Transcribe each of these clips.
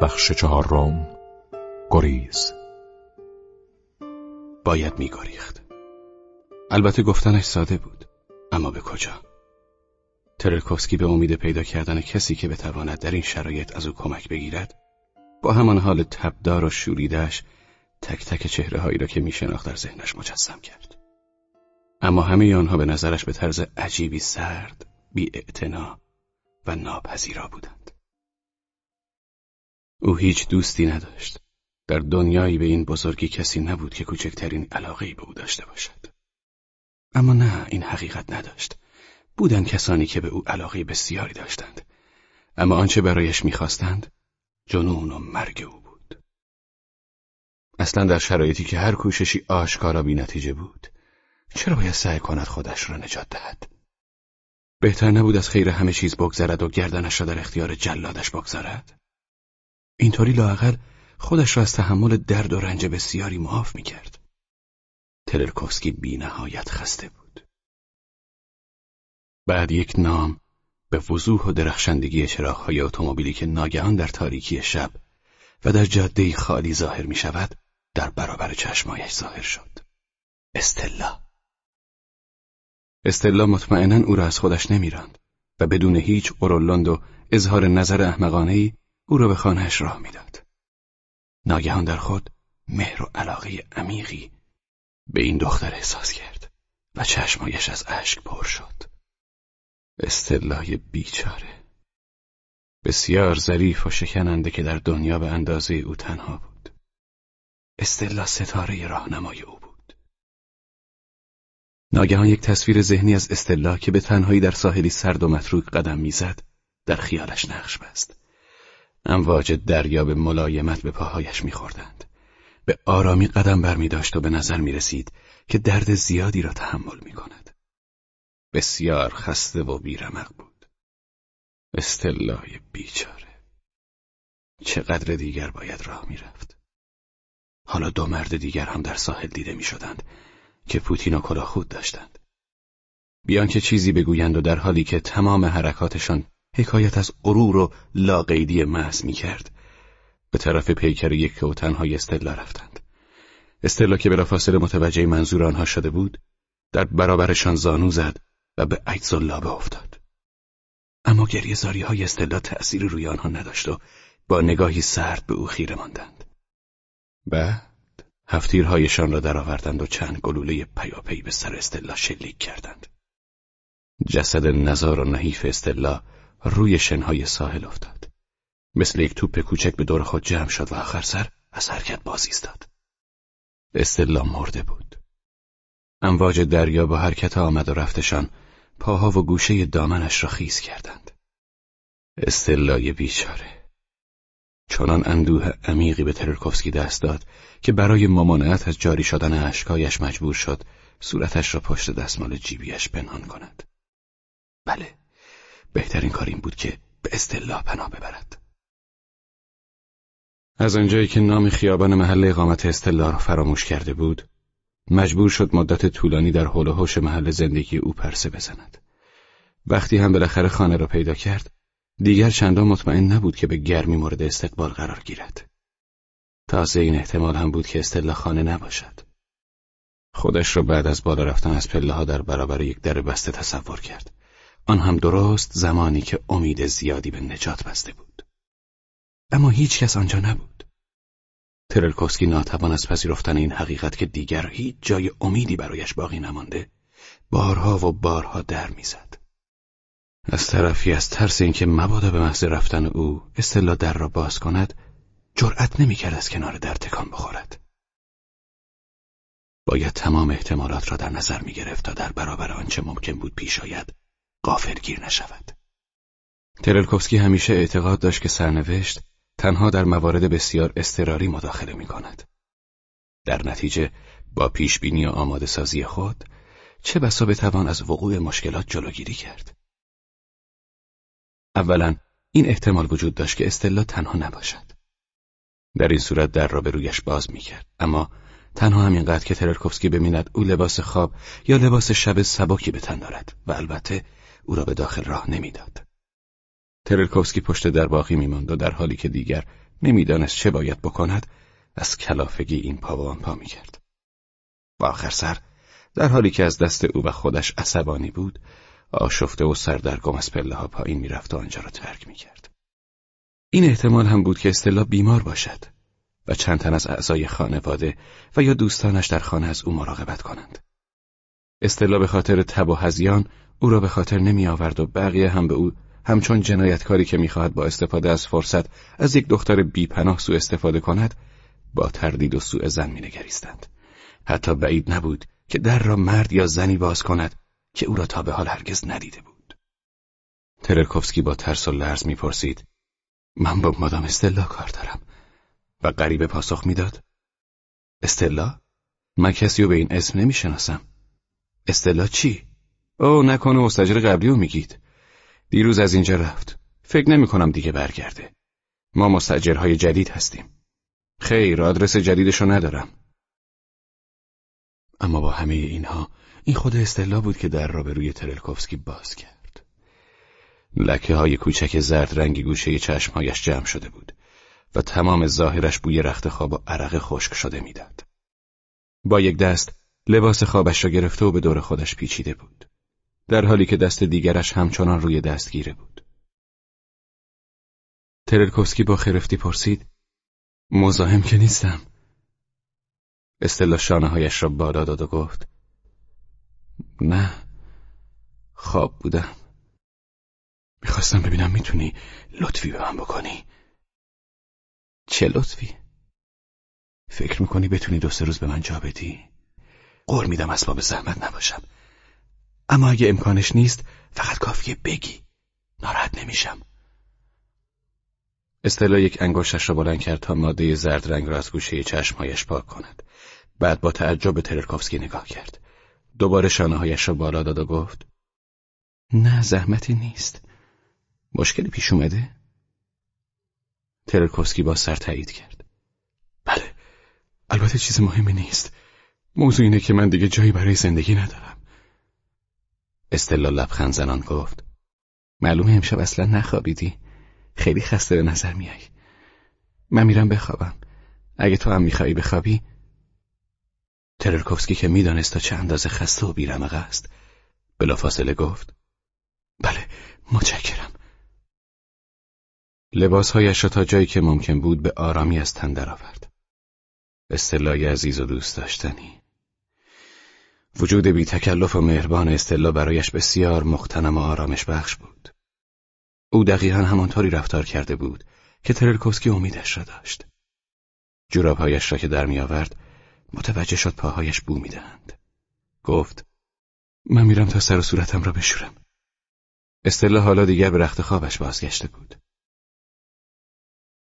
بخش چهارم گریز. باید میگریخت البته گفتنش ساده بود. اما به کجا؟ ترلکوفسکی به امید پیدا کردن کسی که بتواند در این شرایط از او کمک بگیرد با همان حال تبدار و شوریدهش تک تک چهره هایی را که میشناخت در ذهنش مجسم کرد. اما همه آنها به نظرش به طرز عجیبی سرد بی و ناپذیرا بودند. او هیچ دوستی نداشت. در دنیایی به این بزرگی کسی نبود که کوچکترین علاقه به او داشته باشد. اما نه این حقیقت نداشت. بودند کسانی که به او علاقه بسیاری داشتند. اما آنچه برایش می‌خواستند جنون و مرگ او بود. اصلا در شرایطی که هر کوششی آشکارا بی نتیجه بود چرا باید سعی کند خودش را نجات دهد؟ بهتر نبود از خیر همه چیز بگذرد و گردنش را در اختیار جلادش بگذارد؟ اینطوری لاقل خودش را از تحمل درد و رنج بسیاری معاف می‌کرد. تلرکوفسکی بی نهایت خسته بود. بعد یک نام به وضوح و درخشندگی چراغهای اتومبیلی که ناگهان در تاریکی شب و در جاده خالی ظاهر می شود در برابر چشمایش ظاهر شد. استلا. استلا مطمئنا او را از خودش نمیراند و بدون هیچ قرولند و اظهار نظر احمقانهای او را به خانهش راه می‌داد. ناگهان در خود مهر و علاقه عمیقی به این دختر احساس کرد و چشمایش از اشک پر شد. استلای بیچاره. بسیار ظریف و شکننده که در دنیا به اندازه او تنها بود. استلا ستاره راهنمای او بود. ناگهان یک تصویر ذهنی از استلا که به تنهایی در ساحلی سرد و متروک قدم می‌زد در خیالش نقش بست. امواج دریا به ملایمت به پاهایش میخوردند به آرامی قدم بر داشت و به نظر می رسید که درد زیادی را تحمل می کند. بسیار خسته و بیرمق بود. استلای بیچاره. چقدر دیگر باید راه می رفت. حالا دو مرد دیگر هم در ساحل دیده می شدند که پوتین و کلا خود داشتند. بیان که چیزی بگویند و در حالی که تمام حرکاتشان حکایت از غرور و لاقیدی محض می کرد به طرف پیکر یک و تنهای استلا رفتند. استلا که بلافاصله متوجه منظور آنها شده بود در برابرشان زانو زد و به عجز لابه افتاد. اما گریه زاری های استلا تأثیر روی آنها نداشت و با نگاهی سرد به او خیره ماندند. بعد هفتیرهایشان را درآوردند و چند گلوله پیاپی به سر استلا شلیک کردند. جسد نزار و نحیف استلا روی شنهای ساحل افتاد. مثل یک توپ کوچک به دور خود جمع شد و آخر سر از حرکت باز ایستاد. استلا مرده بود. امواج دریا با حرکت آمد و رفتشان پاها و گوشه دامنش را خیز کردند. استلای بیچاره. چنان اندوه عمیقی به ترکوفسکی دست داد که برای ممانعت از جاری شدن اشکایش مجبور شد صورتش را پشت دستمال جیبیش پنهان کند. بله، بهترین کار این بود که به استلا پناه ببرد. از آنجایی که نام خیابان محل اقامت استلا را فراموش کرده بود مجبور شد مدت طولانی در حول و محل زندگی او پرسه بزند. وقتی هم بالاخره خانه را پیدا کرد دیگر چندان مطمئن نبود که به گرمی مورد استقبال قرار گیرد. تازه این احتمال هم بود که استلا خانه نباشد. خودش را بعد از بالا رفتن از پله ها در برابر یک در بسته تصور کرد. آن هم درست زمانی که امید زیادی به نجات بسته بود اما هیچ کس آنجا نبود. ترلکوسکی ناتوان از پذیرفتن این حقیقت که دیگر هیچ جای امیدی برایش باقی نمانده بارها و بارها در می‌زد. از طرفی از ترس اینکه مبادا به محض رفتن او استلا در را باز کند جرأت نمی‌کرد از کنار در تکان بخورد. باید تمام احتمالات را در نظر می گرفت تا در برابر آنچه ممکن بود پیش آید گیر نشود. ترلکوفسکی همیشه اعتقاد داشت که سرنوشت تنها در موارد بسیار استراری مداخله می کند. در نتیجه با پیشبینی و آماده سازی خود چه بسا بتوان از وقوع مشکلات جلوگیری کرد. اولا این احتمال وجود داشت که استلا تنها نباشد. در این صورت در را به رویش باز می کرد. اما تنها همینقدر که ترلکوفسکی بمیند او لباس خواب یا لباس شب سبکی به تن دارد و البته او را به داخل راه نمی‌داد. ترلکوفسکی پشت در باقی میماند و در حالی که دیگر نمی‌دانست چه باید بکند از کلافگی این پا و آن پا می‌کرد. و آخر سر در حالی که از دست او و خودش عصبانی بود آشفته و سردرگم از پله ها پایین می‌رفت و آنجا را ترک می‌کرد. این احتمال هم بود که استلا بیمار باشد و چند تن از اعضای خانواده و یا دوستانش در خانه از او مراقبت کنند. استلا به خاطر تب و هزیان او را به خاطر نمی آورد و بقیه هم به او همچون جنایتکاری که می‌خواهد با استفاده از فرصت از یک دختر بیپناه سو استفاده کند با تردید و سوء زن مینگریستند. حتی بعید نبود که در را مرد یا زنی باز کند که او را تا به حال هرگز ندیده بود. ترکوفسکی با ترس و لرز می‌پرسید من با مادام استلا کار دارم و غریبه پاسخ می‌داد؟ استلا؟ من کسی رو به این اسم نمی‌شناسم. استلا چی؟ او نکنه مستجر قبلی رو میگید. دیروز از اینجا رفت. فکر نمی کنم دیگه برگرده. ما مستجرهای جدید هستیم. خیر آدرس جدیدشو ندارم. اما با همه اینها این خود استلا بود که در را به روی ترلکوفسکی باز کرد. لکه های کوچک زرد رنگی گوشه چشمهایش جمع شده بود و تمام ظاهرش بوی رخت خواب و عرق خشک شده می‌داد. با یک دست لباس خوابش را گرفته و به دور خودش پیچیده بود. در حالی که دست دیگرش همچنان روی دستگیره بود. ترلکوفسکی با خرفتی پرسید مزاحم که نیستم. استلا شانه هایش را بالا داد و گفت نه خواب بودم می‌خواستم ببینم می‌تونی لطفی به من بکنی چه لطفی؟ فکر می‌کنی بتونی دو سه روز به من جا بدی؟ قول میدم اسباب زحمت نباشم اما اگه امکانش نیست فقط کافیه بگی. ناراحت نمیشم. استلا یک انگشتش را بلند کرد تا ماده زرد رنگ را از گوشه چشمهایش پاک کند. بعد با تعجب به ترکوفسکی نگاه کرد. دوباره شانههایش را بالا داد و گفت نه زحمتی نیست. مشکلی پیش اومده؟ ترکوفسکی با سر تایید کرد. بله البته چیز مهمی نیست. موضوع اینه که من دیگه جایی برای زندگی ندارم. استلا لبخند زنان گفت معلومه امشب اصلا نخوابیدی. خیلی خسته به نظر میای. من میرم بخوابم. اگه تو هم میخوایی بخوابی. تررکوفسکی که می‌دانست تا چه اندازه خسته و بیرمق است بلافاصله گفت بله متشکرم. لباسهایش را تا جایی که ممکن بود به آرامی از تن درآورد. استلای عزیز و دوست داشتنی. وجود بی تکلف و مهربان استلا برایش بسیار مختنم و آرامش بخش بود. او دقیقا همانطوری رفتار کرده بود که ترلکوسکی امیدش را داشت. جورابهایش را که در می آورد متوجه شد پاهایش بو می‌دهند. گفت من میرم تا سر و صورتم را بشورم. استلا حالا دیگر به رخت خوابش بازگشته بود.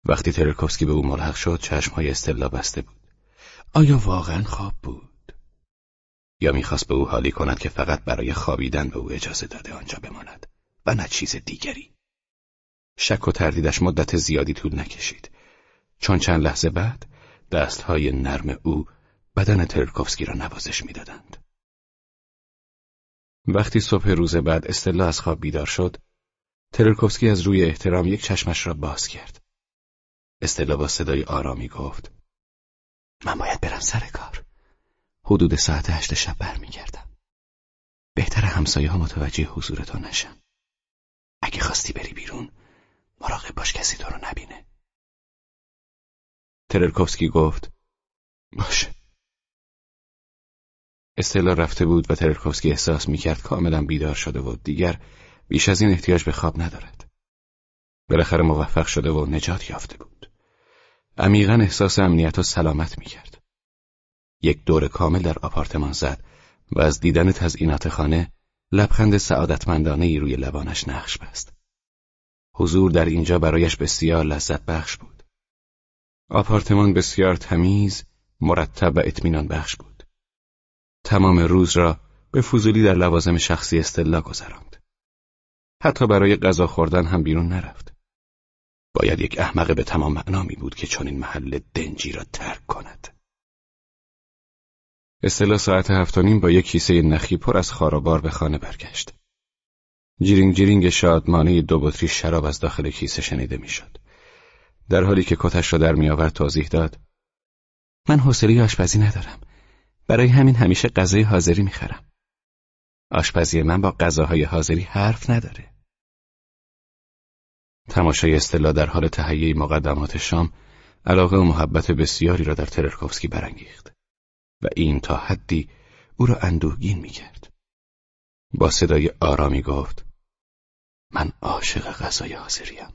وقتی ترکوفسکی به او ملحق شد چشمهای استلا بسته بود. آیا واقعا خواب بود؟ یا می‌خواست به او حالی کند که فقط برای خوابیدن به او اجازه داده آنجا بماند و نه چیز دیگری شک و تردیدش مدت زیادی طول نکشید چون چند لحظه بعد دستهای نرم او بدن ترکوفسکی را نوازش می‌دادند. وقتی صبح روز بعد استلا از خواب بیدار شد، ترکوفسکی از روی احترام یک چشمش را باز کرد. استلا با صدای آرامی گفت من باید برم سر کار. حدود ساعت هشت شب برمیگردم. بهتر همسایه ها متوجه حضورتان نشن. اگه خواستی بری بیرون مراقب باش کسی تو رو نبینه. ترلکوفسکی گفت باشه. استلا رفته بود و ترلکوفسکی احساس می‌کرد کاملا بیدار شده و دیگر بیش از این احتیاج به خواب ندارد. بالاخره موفق شده و نجات یافته بود. عمیقا احساس امنیت و سلامت می‌کرد. یک دور کامل در آپارتمان زد و از دیدن تزئینات خانه لبخند سعادتمندانه ای روی لبانش نقش بست. حضور در اینجا برایش بسیار لذت بخش بود. آپارتمان بسیار تمیز، مرتب و اطمینان بخش بود. تمام روز را به فضولی در لوازم شخصی استلا گذراند. حتی برای غذا خوردن هم بیرون نرفت. باید یک احمق به تمام معنا می بود که چنین محل دنجی را ترک کند. استلا ساعت هفتانیم با یک کیسه نخی پر از خارابار به خانه برگشت. جیرینگ جیرینگ شادمانه دو بطری شراب از داخل کیسه شنیده می‌شد. در حالی که کتش را در میآورد توضیح داد. من حوصله آشپزی ندارم. برای همین همیشه غذای حاضری می‌خرم. آشپزی من با غذاهای حاضری حرف نداره. تماشای استلا در حال تهیه مقدمات شام علاقه و محبت بسیاری را در تررکوفسکی برانگیخت. و این تا حدی او را اندوهگین می‌کرد با صدای آرامی گفت من عاشق غذای حاضریم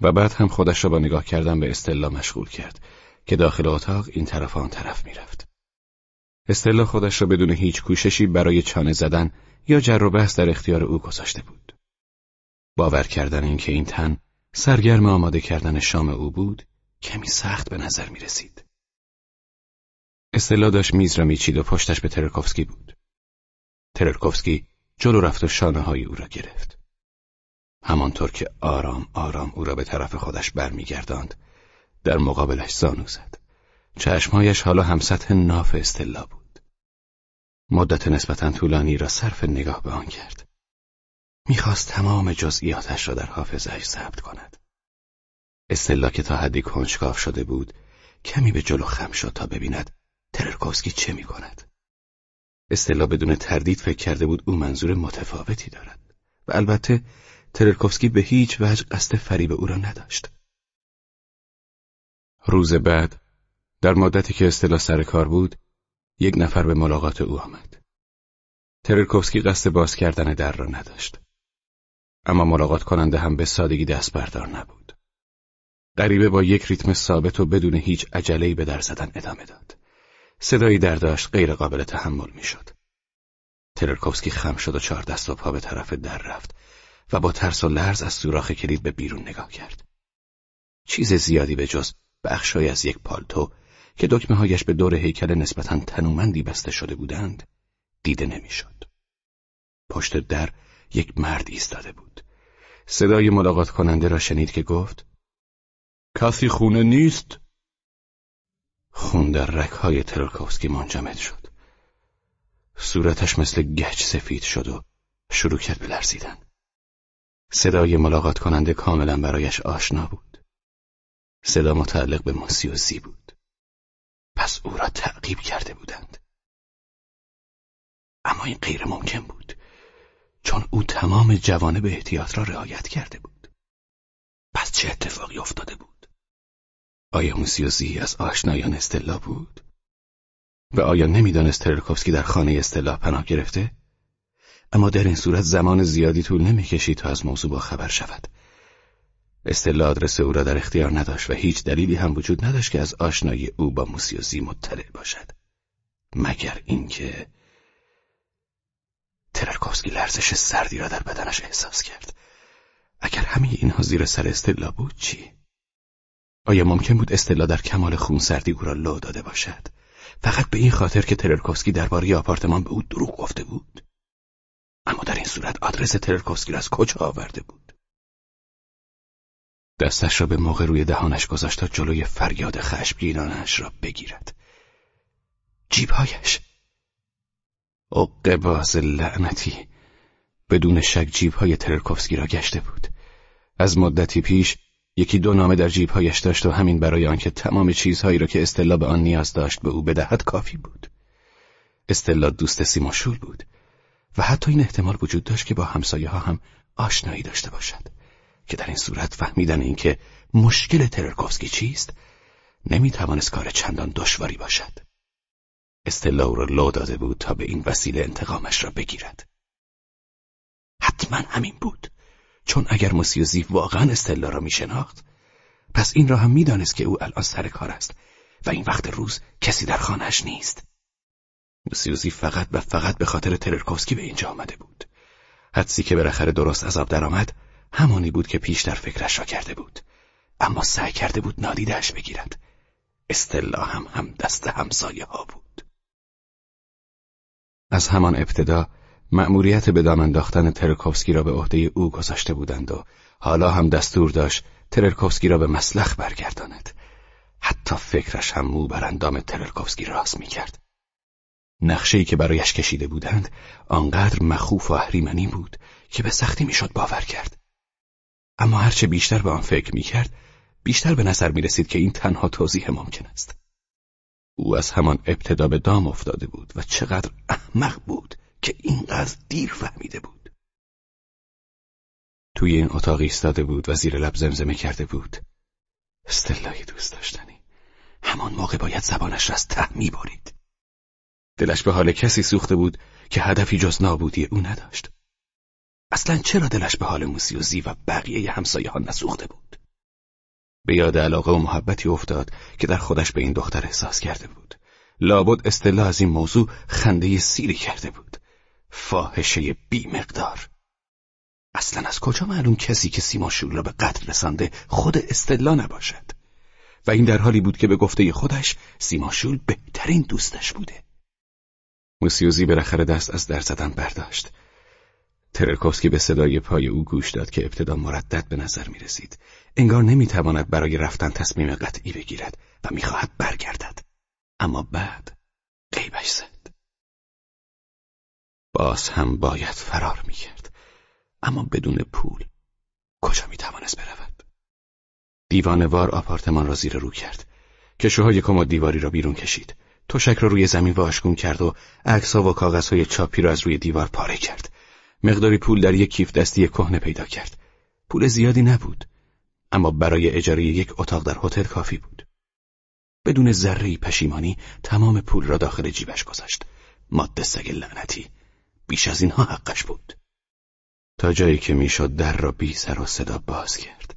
و بعد هم خودش را با نگاه کردن به استلا مشغول کرد که داخل اتاق این طرف آن طرف می‌رفت. استلا خودش را بدون هیچ کوششی برای چانه زدن یا جر و بحث در اختیار او گذاشته بود. باور کردن اینکه این تن سرگرم آماده کردن شام او بود کمی سخت به نظر می رسید. استلا داشت میز را میچید و پشتش به ترکوفسکی بود. ترکوفسکی جلو رفت و شانه های او را گرفت. همانطور که آرام آرام او را به طرف خودش برمیگرداند در مقابلش زانو زد چشمهایش حالا هم سطح ناف استلا بود مدت نسبتا طولانی را صرف نگاه به آن کرد می‌خواست تمام جزئیاتش را در حافظهش ثبت کند استلا که تا حدی کنجکاو شده بود کمی به جلو خم شد تا ببیند تررکوفسکی چه می‌کند استلا بدون تردید فکر کرده بود او منظور متفاوتی دارد و البته تررکوفسکی به هیچ وجه قصد فریب او را نداشت. روز بعد در مدتی که استلا سر کار بود یک نفر به ملاقات او آمد. تررکوفسکی قصد باز کردن در را نداشت. اما ملاقات کننده هم به سادگی دست بردار نبود. غریبه با یک ریتم ثابت و بدون هیچ عجله‌ای به در زدن ادامه داد. صدایی در داشت غیر قابل تحمل می‌شد. تررکوفسکی خم شد و چهار دست و پا به طرف در رفت و با ترس و لرز از سوراخ کلید به بیرون نگاه کرد. چیز زیادی به جز بخشای از یک پالتو که دکمه هایش به دور هیکل نسبتا تنومندی بسته شده بودند دیده نمی‌شد. پشت در یک مرد ایستاده بود. صدای ملاقات کننده را شنید که گفت کسی خونه نیست؟ خون در رکهای ترکوفسکی منجمد شد. صورتش مثل گچ سفید شد و شروع کرد به لرزیدن. صدای ملاقات کننده کاملا برایش آشنا بود. صدا متعلق به موسیوزی بود. پس او را تعقیب کرده بودند. اما این غیر ممکن بود چون او تمام به احتیاط را رعایت کرده بود. پس چه اتفاقی افتاده بود؟ آیا موسیوزی از آشنایان استلا بود؟ و آیا نمی‌دانست ترکوفسکی در خانه استلا پناه گرفته؟ اما در این صورت زمان زیادی طول نمی‌کشید تا از موضوع با خبر شود. استلا آدرس او را در اختیار نداشت و هیچ دلیلی هم وجود نداشت که از آشنایی او با موسیوزی مطلع باشد. مگر اینکه ترکوفسکی لرزش سردی را در بدنش احساس کرد. اگر همه اینها زیر سر استلا بود چی؟ آیا ممکن بود استلا در کمال خونسردی او را لو داده باشد؟ فقط به این خاطر که تررکوفسکی درباره آپارتمان به او دروغ گفته بود؟ اما در این صورت آدرس ترکوفسکی را از کجا آورده بود؟ دستش را به موقع روی دهانش گذاشت تا جلوی فریاد خشمگینانش را بگیرد. جیبهایش. باز لعنتی. بدون شک جیبهای ترکوفسکی را گشته بود. از مدتی پیش یکی دو نامه در جیبهایش داشت و همین برای آنکه تمام چیزهایی را که استلا به آن نیاز داشت به او بدهد کافی بود. استلا دوست سیماشول بود و حتی این احتمال وجود داشت که با همسایه ها هم آشنایی داشته باشد که در این صورت فهمیدن اینکه مشکل تررکوفسکی چیست نمی‌توانست کار چندان دشواری باشد. استلا او را لو داده بود تا به این وسیله انتقامش را بگیرد. حتما همین بود. چون اگر موسیوزی واقعا استلا را میشناخت پس این را هم می‌دانست که او الان سر کار است و این وقت روز کسی در خانهش نیست موسیوزی فقط و فقط به خاطر تررکوفسکی به اینجا آمده بود. حدسی که بالاخره درست عذاب درآمد همانی بود که پیش در فکرش را کرده بود. اما سعی کرده بود نادیدهش بگیرد. استلا هم هم دست همسایه ها بود. از همان ابتدا مأموریت به دام انداختن ترکوفسکی را به عهده او گذاشته بودند و حالا هم دستور داشت ترکوفسکی را به مسلخ برگرداند. حتی فکرش هم مو بر اندام ترکوفسکی راست می‌کرد. نقشه‌ای که برایش کشیده بودند آنقدر مخوف و اهریمنی بود که به سختی می‌شد باور کرد. اما هرچه بیشتر به آن فکر می‌کرد بیشتر به نظر می رسید که این تنها توضیح ممکن است. او از همان ابتدا به دام افتاده بود و چقدر احمق بود که اینقدر دیر فهمیده بود. توی این اتاق ایستاده بود و زیر لب زمزمه کرده بود. استلای دوست داشتنی. همان موقع باید زبانش را از ته می برید. دلش به حال کسی سوخته بود که هدفی جز نابودی او نداشت. اصلا چرا دلش به حال موسیوزی و بقیه همسایه ها نسوخته بود؟ به یاد علاقه و محبتی افتاد که در خودش به این دختر احساس کرده بود. لابد استلا از این موضوع خنده سیری کرده بود. فاحشه بی مقدار. اصلا از کجا معلوم کسی که سیما شول را به قتل رسانده خود استلا نباشد؟ و این در حالی بود که به گفته خودش سیما شول بهترین دوستش بوده. موسیوزی بالاخره دست از در زدن برداشت. ترکوفسکی به صدای پای او گوش داد که ابتدا مردد به نظر می رسید. انگار نمی تواند برای رفتن تصمیم قطعی بگیرد و می‌خواهد برگردد. اما بعد قیبش زد. باز هم باید فرار می کرد. اما بدون پول کجا می توانست برود؟ دیوانوار آپارتمان را زیر رو کرد. کشوهای کمد دیواری را بیرون کشید. تشک را روی زمین واشگون کرد و عکسها و کاغذهای چاپی را از روی دیوار پاره کرد. مقداری پول در یک کیف دستی کهنه پیدا کرد. پول زیادی نبود، اما برای اجاره یک اتاق در هتل کافی بود. بدون ذره پشیمانی تمام پول را داخل جیبش گذاشت. ماده سگ لعنتی. بیش از اینها حقش بود. تا جایی که می‌شد در را بی سر و صدا باز کرد.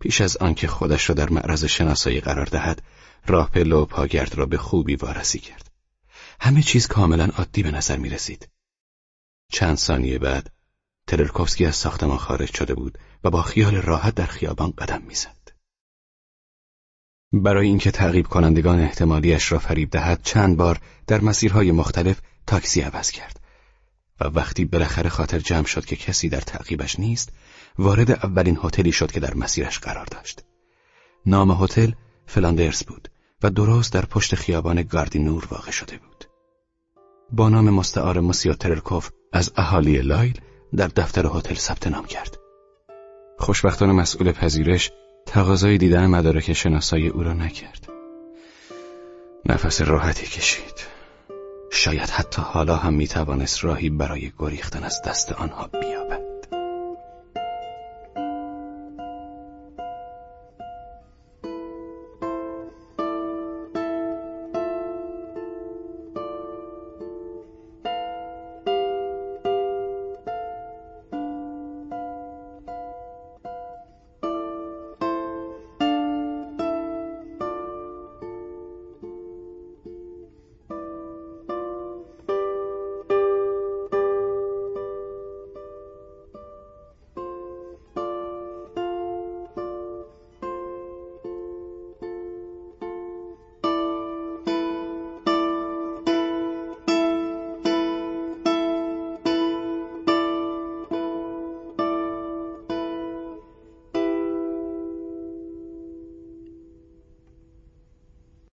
پیش از آنکه خودش را در معرض شناسایی قرار دهد، راه پله و پاگرد را به خوبی وارسی کرد. همه چیز کاملا عادی به نظر می رسید. چند ثانیه بعد ترلکوفسکی از ساختمان خارج شده بود و با خیال راحت در خیابان قدم می‌زد. برای اینکه تعقیب کنندگان احتمالیش را فریب دهد چند بار در مسیرهای مختلف تاکسی عوض کرد و وقتی بالاخره خاطر جمع شد که کسی در تعقیبش نیست وارد اولین هتلی شد که در مسیرش قرار داشت. نام هتل فلاندرز بود و درست در پشت خیابان گاردینور واقع شده بود. با نام مستعار موسیو ترلکوف از اهالی لایل در دفتر هتل ثبت نام کرد. خوشبختانه مسئول پذیرش تقاضای دیدن مدارک شناسایی او را نکرد. نفس راحتی کشید. شاید حتی حالا هم می‌توانست راهی برای گریختن از دست آنها بیابد.